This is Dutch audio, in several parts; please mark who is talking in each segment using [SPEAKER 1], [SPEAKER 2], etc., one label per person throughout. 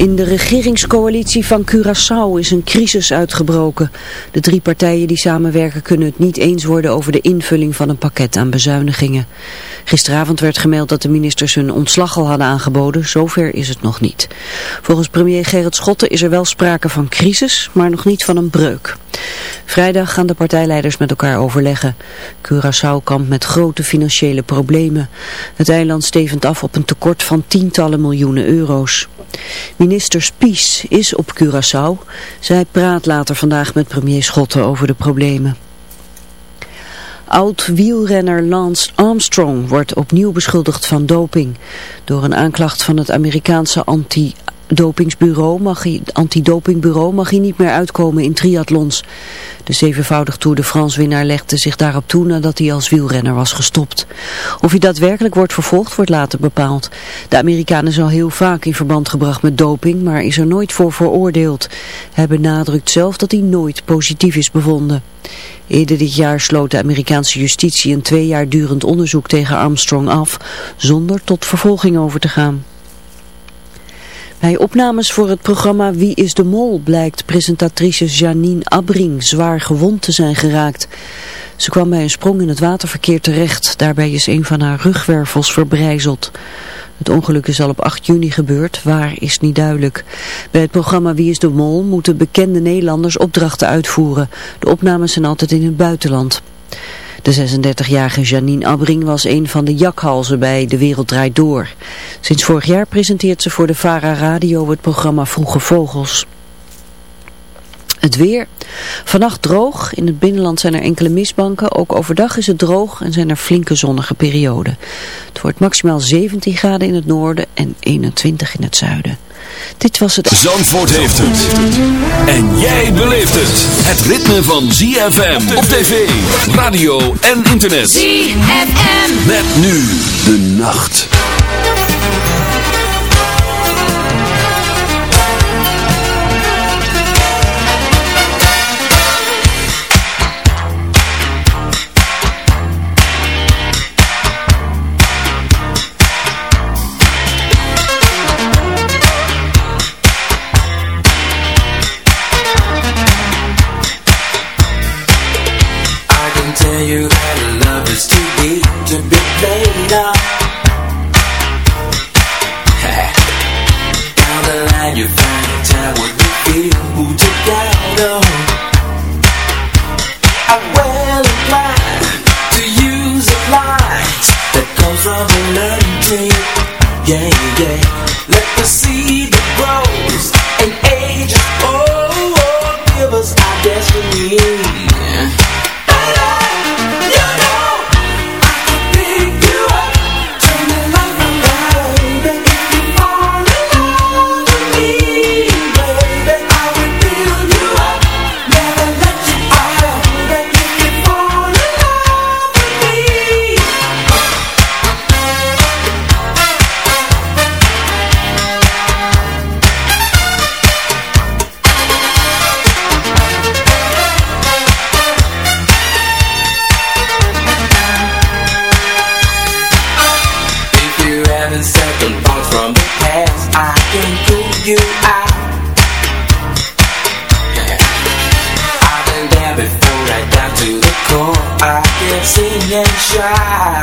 [SPEAKER 1] In de regeringscoalitie van Curaçao is een crisis uitgebroken. De drie partijen die samenwerken kunnen het niet eens worden over de invulling van een pakket aan bezuinigingen. Gisteravond werd gemeld dat de ministers hun ontslag al hadden aangeboden. Zover is het nog niet. Volgens premier Gerrit Schotten is er wel sprake van crisis, maar nog niet van een breuk. Vrijdag gaan de partijleiders met elkaar overleggen. Curaçao kampt met grote financiële problemen. Het eiland stevend af op een tekort van tientallen miljoenen euro's. Minister Spies is op Curaçao. Zij praat later vandaag met premier Schotten over de problemen. Oud-wielrenner Lance Armstrong wordt opnieuw beschuldigd van doping. Door een aanklacht van het Amerikaanse anti dopingsbureau mag hij, antidopingbureau mag hij niet meer uitkomen in triathlons. De zevenvoudig Tour de France winnaar legde zich daarop toe nadat hij als wielrenner was gestopt. Of hij daadwerkelijk wordt vervolgd wordt later bepaald. De Amerikaan is al heel vaak in verband gebracht met doping, maar is er nooit voor veroordeeld. Hij benadrukt zelf dat hij nooit positief is bevonden. Eerder dit jaar sloot de Amerikaanse justitie een twee jaar durend onderzoek tegen Armstrong af, zonder tot vervolging over te gaan. Bij opnames voor het programma Wie is de Mol blijkt presentatrice Janine Abring zwaar gewond te zijn geraakt. Ze kwam bij een sprong in het waterverkeer terecht. Daarbij is een van haar rugwervels verbrijzeld. Het ongeluk is al op 8 juni gebeurd, waar is niet duidelijk. Bij het programma Wie is de Mol moeten bekende Nederlanders opdrachten uitvoeren. De opnames zijn altijd in het buitenland. De 36-jarige Janine Abring was een van de jakhalzen bij De Wereld Draait Door. Sinds vorig jaar presenteert ze voor de VARA Radio het programma Vroege Vogels. Het weer. Vannacht droog. In het binnenland zijn er enkele mistbanken. Ook overdag is het droog en zijn er flinke zonnige perioden. Het wordt maximaal 17 graden in het noorden en 21 in het zuiden. Dit was het...
[SPEAKER 2] Zandvoort heeft het. En jij beleeft het. Het ritme van ZFM op tv, radio en internet.
[SPEAKER 3] ZFM.
[SPEAKER 2] Met nu de nacht.
[SPEAKER 4] and
[SPEAKER 3] second thoughts from the past. I can pull you out. I've been there before, right down to the core. I can
[SPEAKER 5] sing and shout.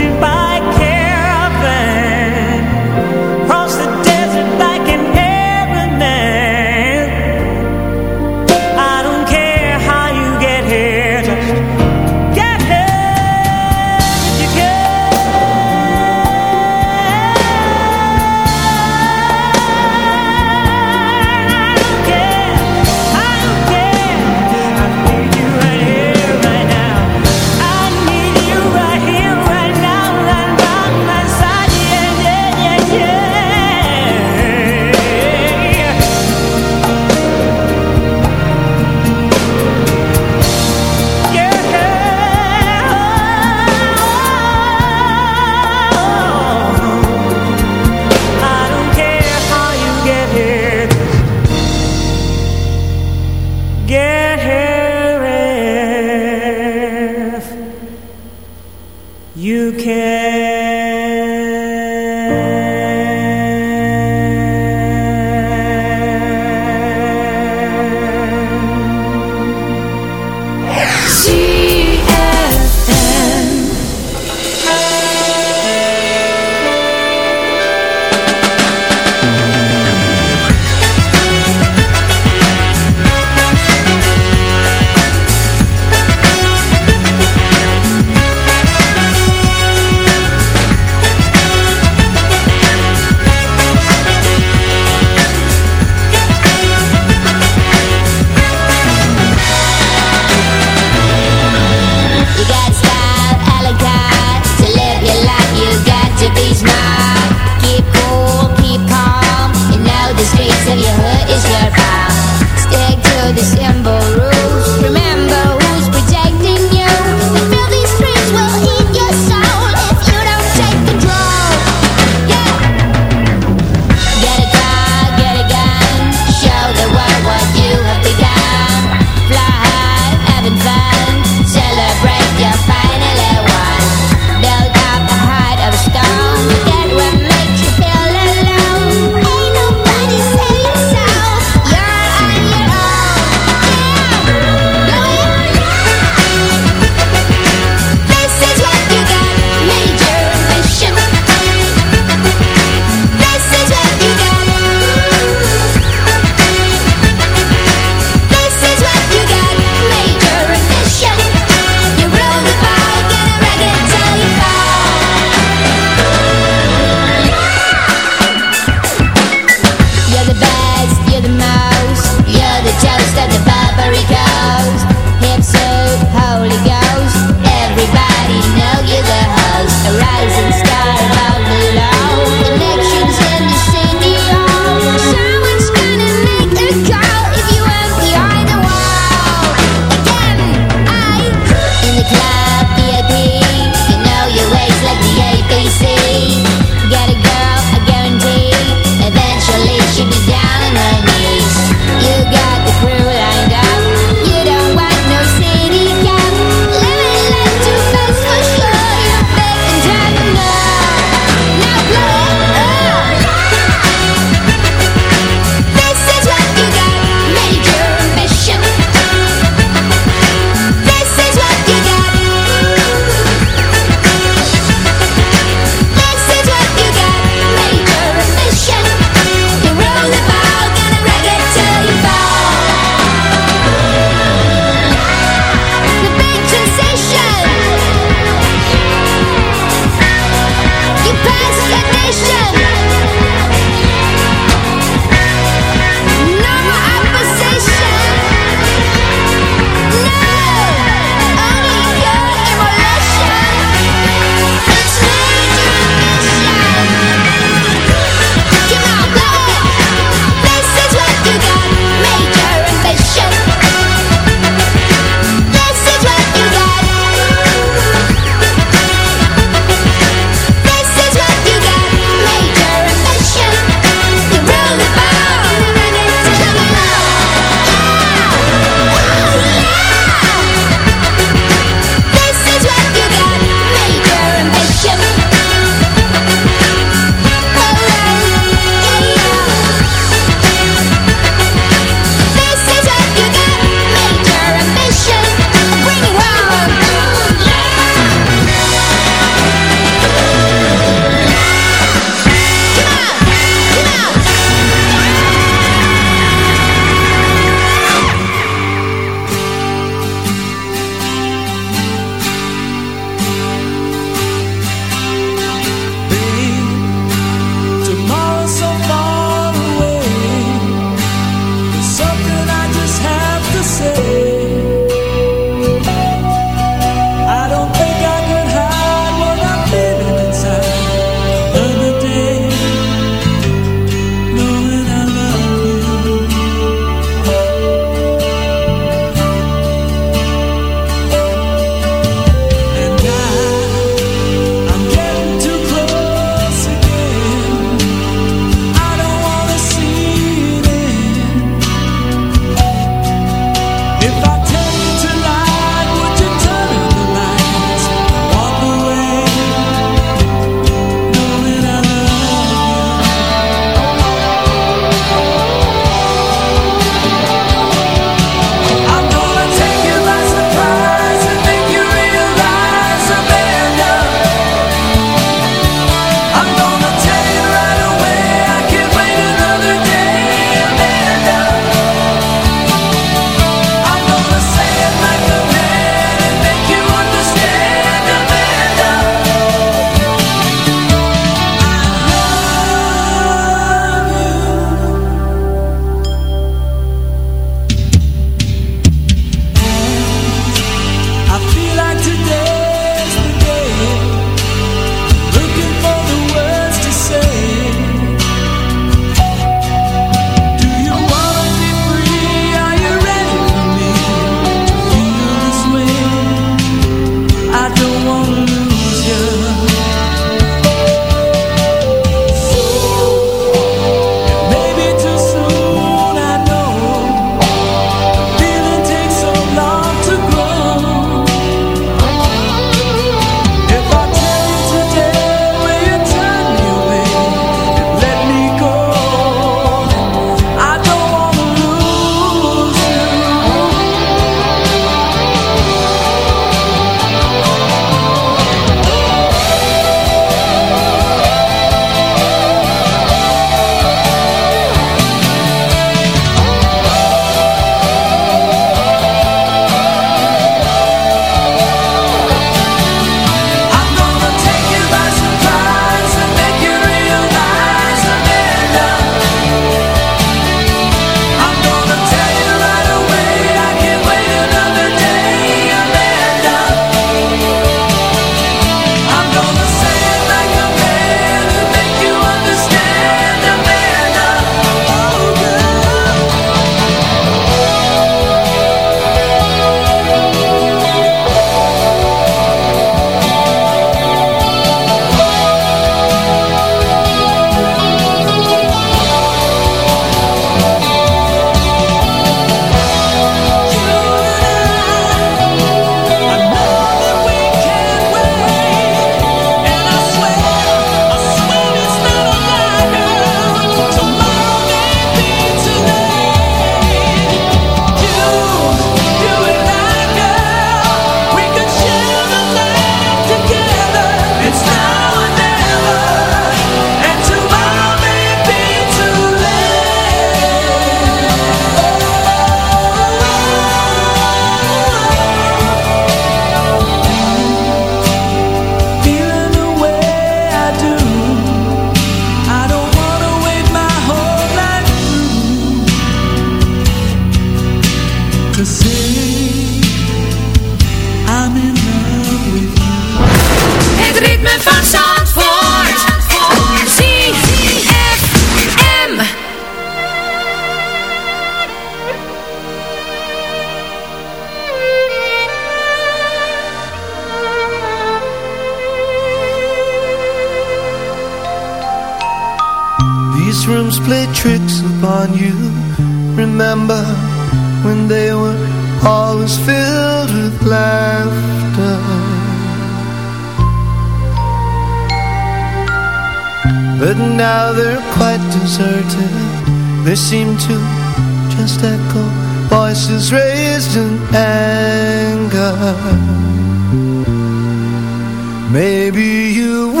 [SPEAKER 5] Maybe you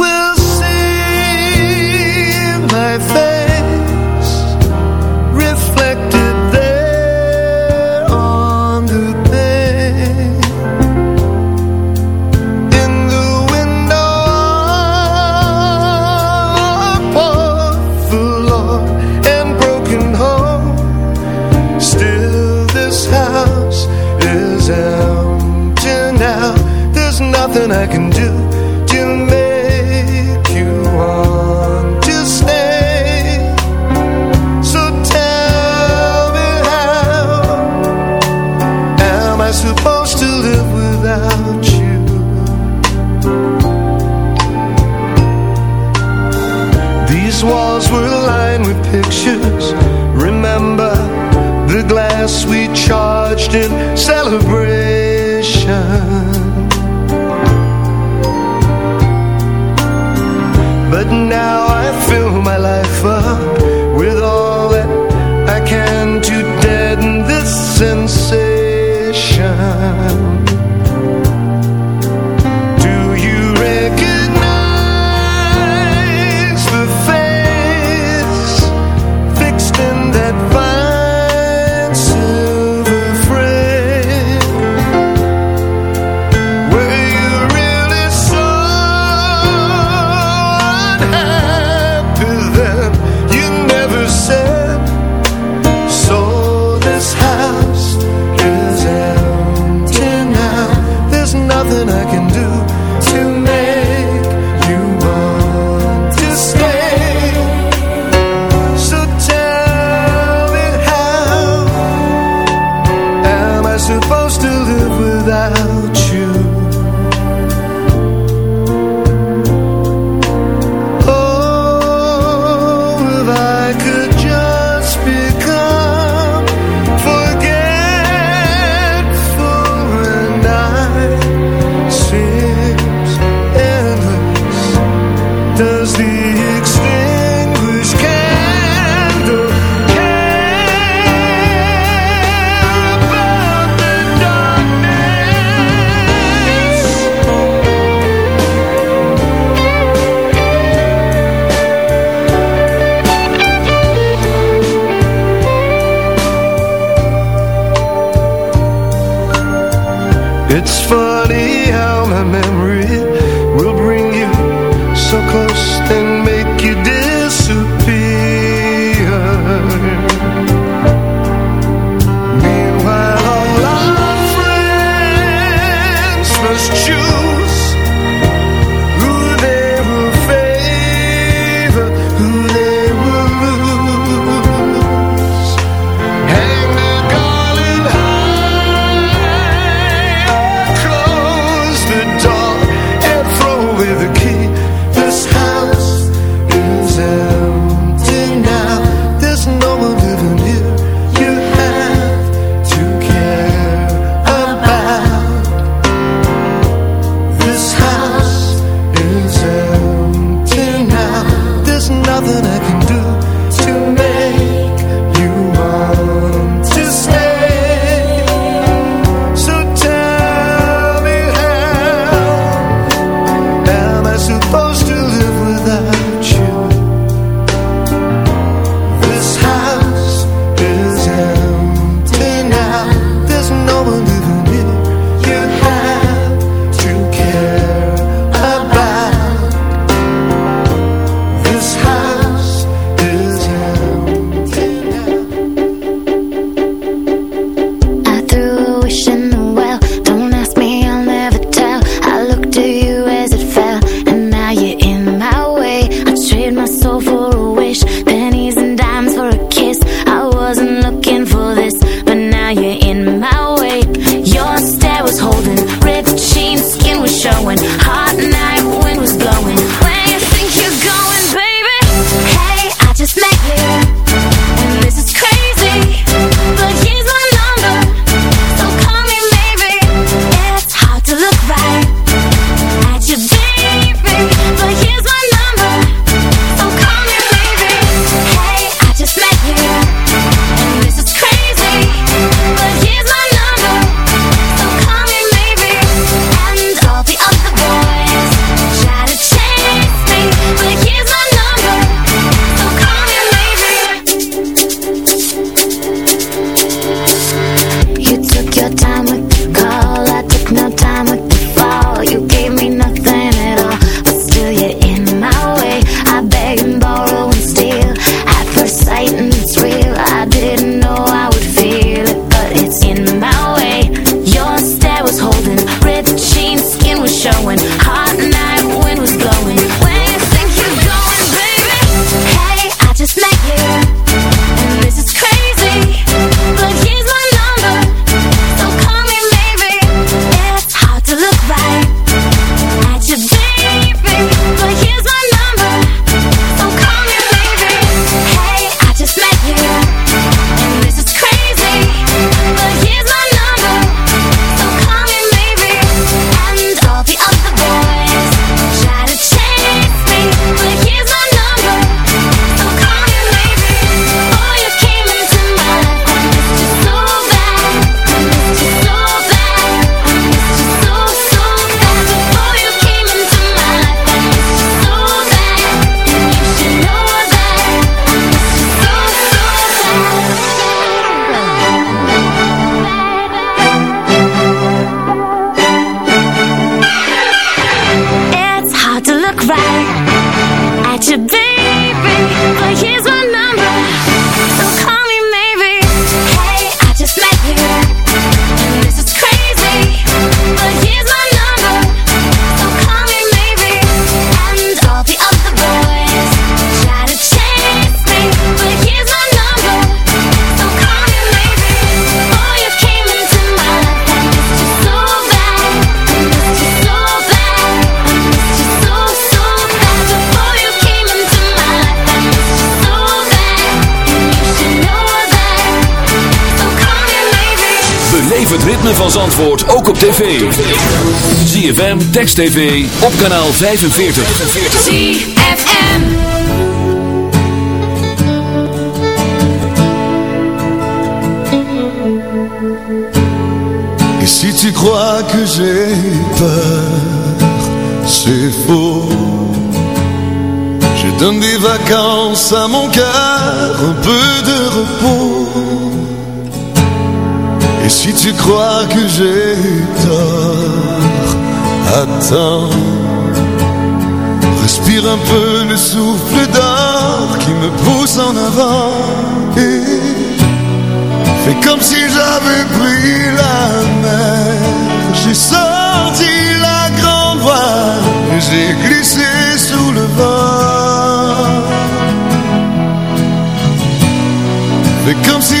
[SPEAKER 5] the room Text TV op kanaal 45.
[SPEAKER 6] 45.
[SPEAKER 7] Et si tu crois que j'ai peur, c'est faux. Je donne des vacances à mon cœur, un peu de repos. Et si tu crois que j'ai tort, Attends, respire un peu le souffle d'or qui me pousse en avant et fais comme si j'avais pris la mer. J'ai sorti la grande voile et j'ai glissé sous le vent. Fais comme si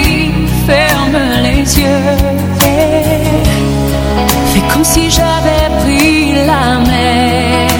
[SPEAKER 8] les yeux fais comme si j'avais pris la mer.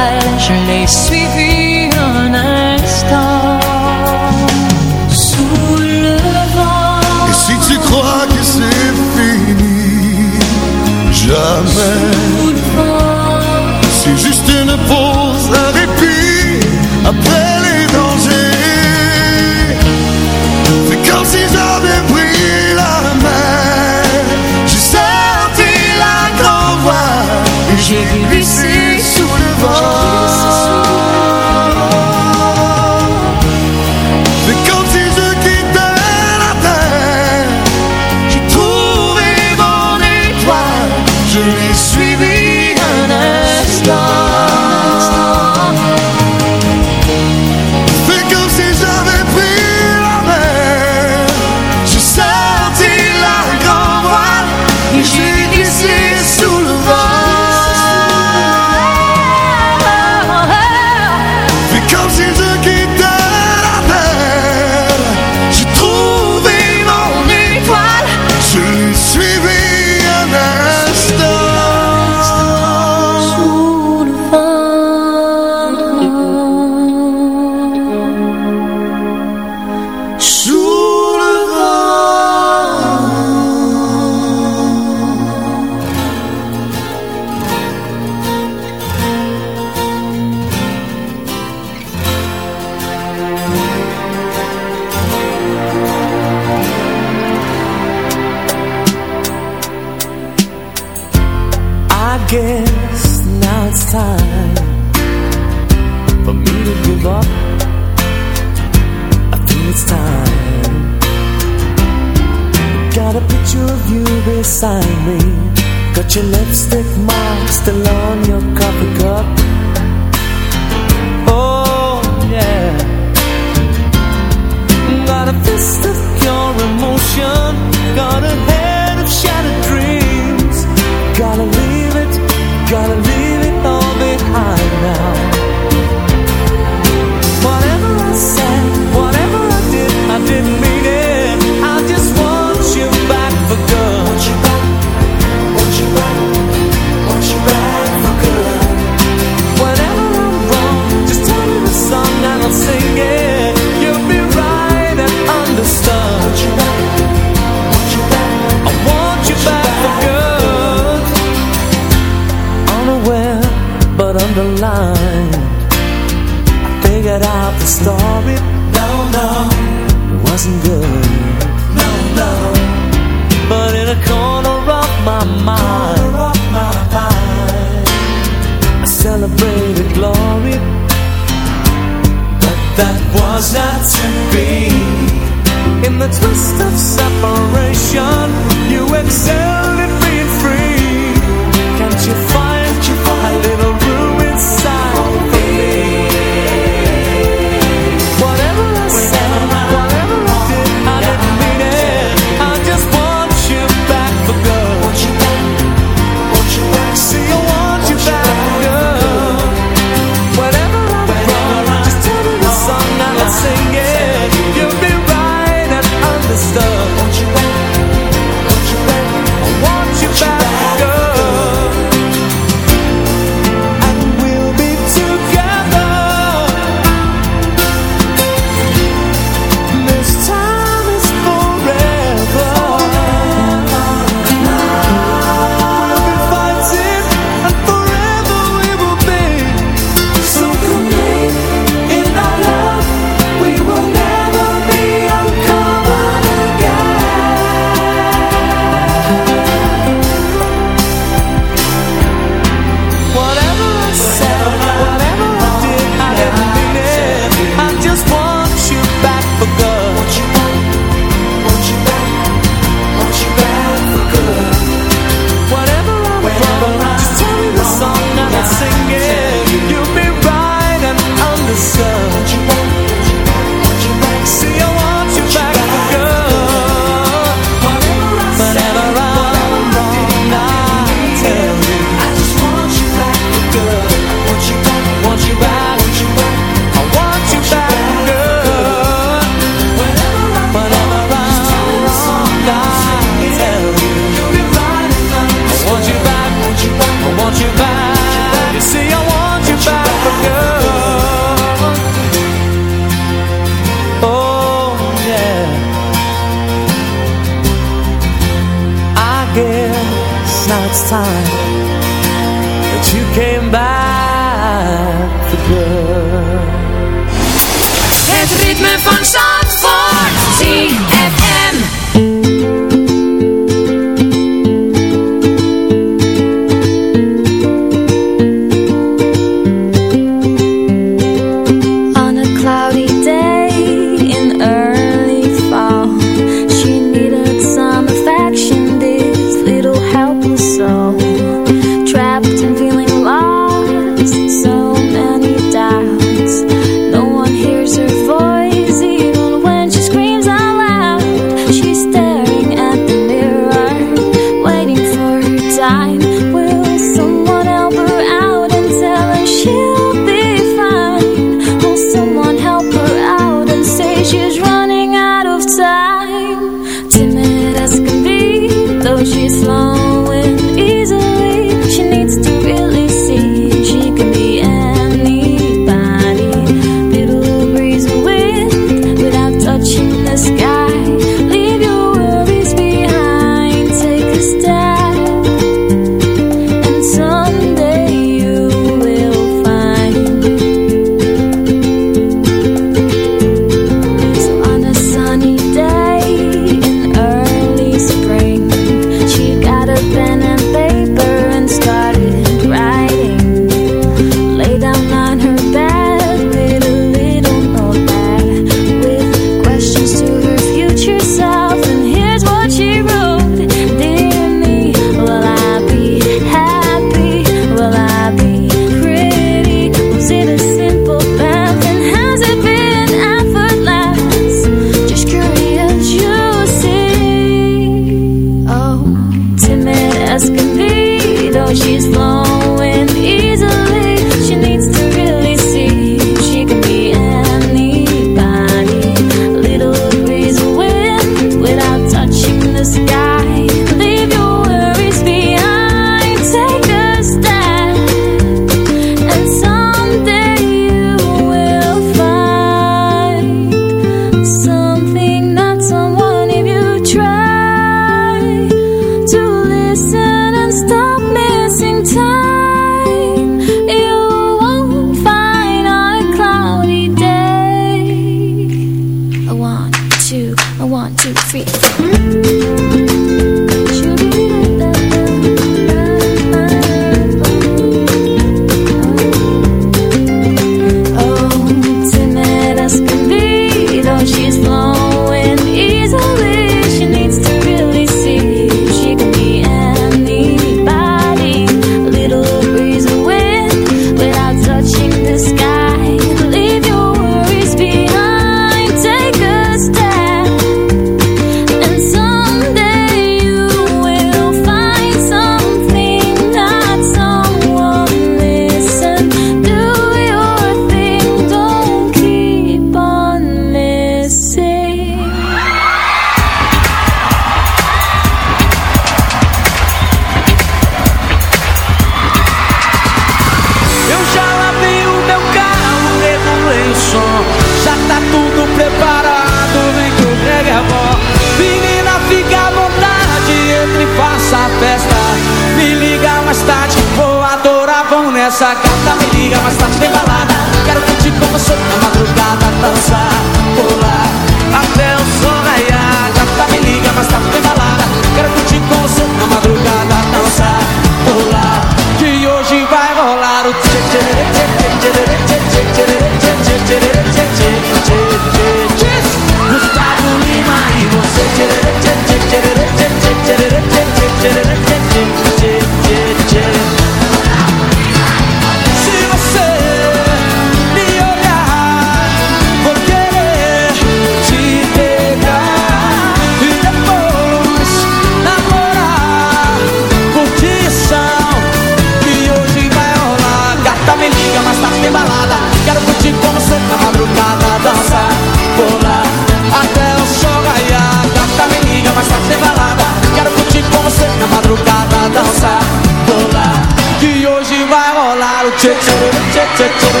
[SPEAKER 4] perfecto.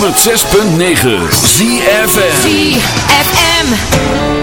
[SPEAKER 2] 106.9 ZFM
[SPEAKER 6] ZFM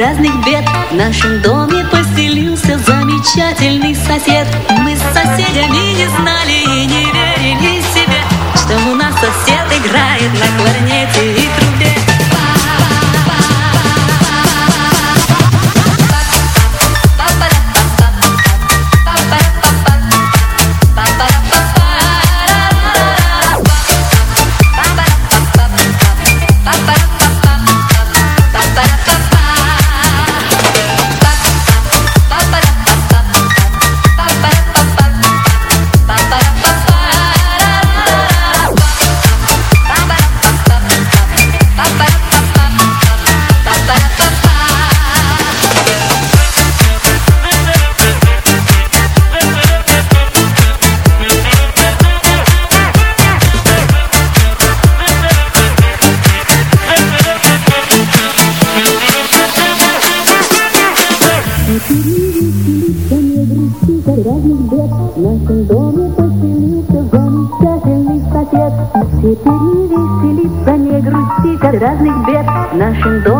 [SPEAKER 9] разных бед в нашем доме. разных бед
[SPEAKER 5] нашим домом.